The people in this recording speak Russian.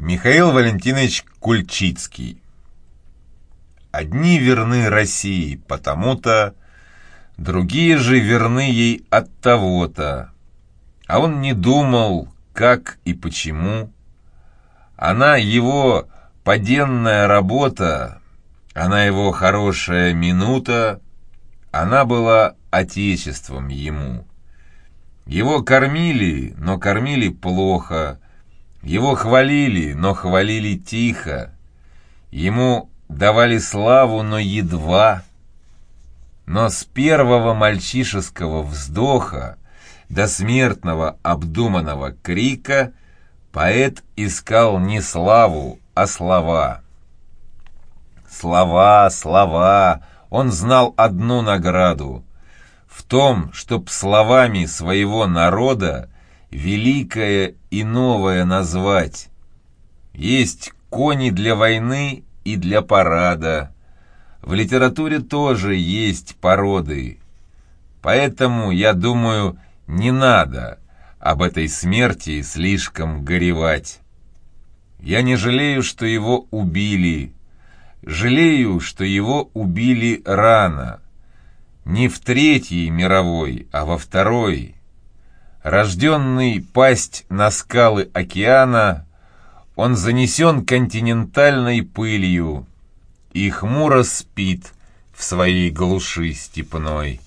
Михаил Валентинович Кульчицкий Одни верны России потому-то, другие же верны ей от того-то. А он не думал, как и почему. Она его поденная работа, она его хорошая минута, она была отечеством ему. Его кормили, но кормили плохо, его хвалили, но хвалили тихо. Ему давали славу, но едва. Но с первого мальчишеского вздоха до смертного обдуманного крика поэт искал не славу, а слова. Слова, слова, он знал одну награду. В том, чтоб словами своего народа великое и новое назвать. Есть кони для войны и для парада. В литературе тоже есть породы. Поэтому, я думаю, не надо об этой смерти слишком горевать. Я не жалею, что его убили. Жалею, что его убили рано. Не в Третьей мировой, а во Второй Рожденный пасть на скалы океана, он занесен континентальной пылью и хмуро спит в своей глуши степной.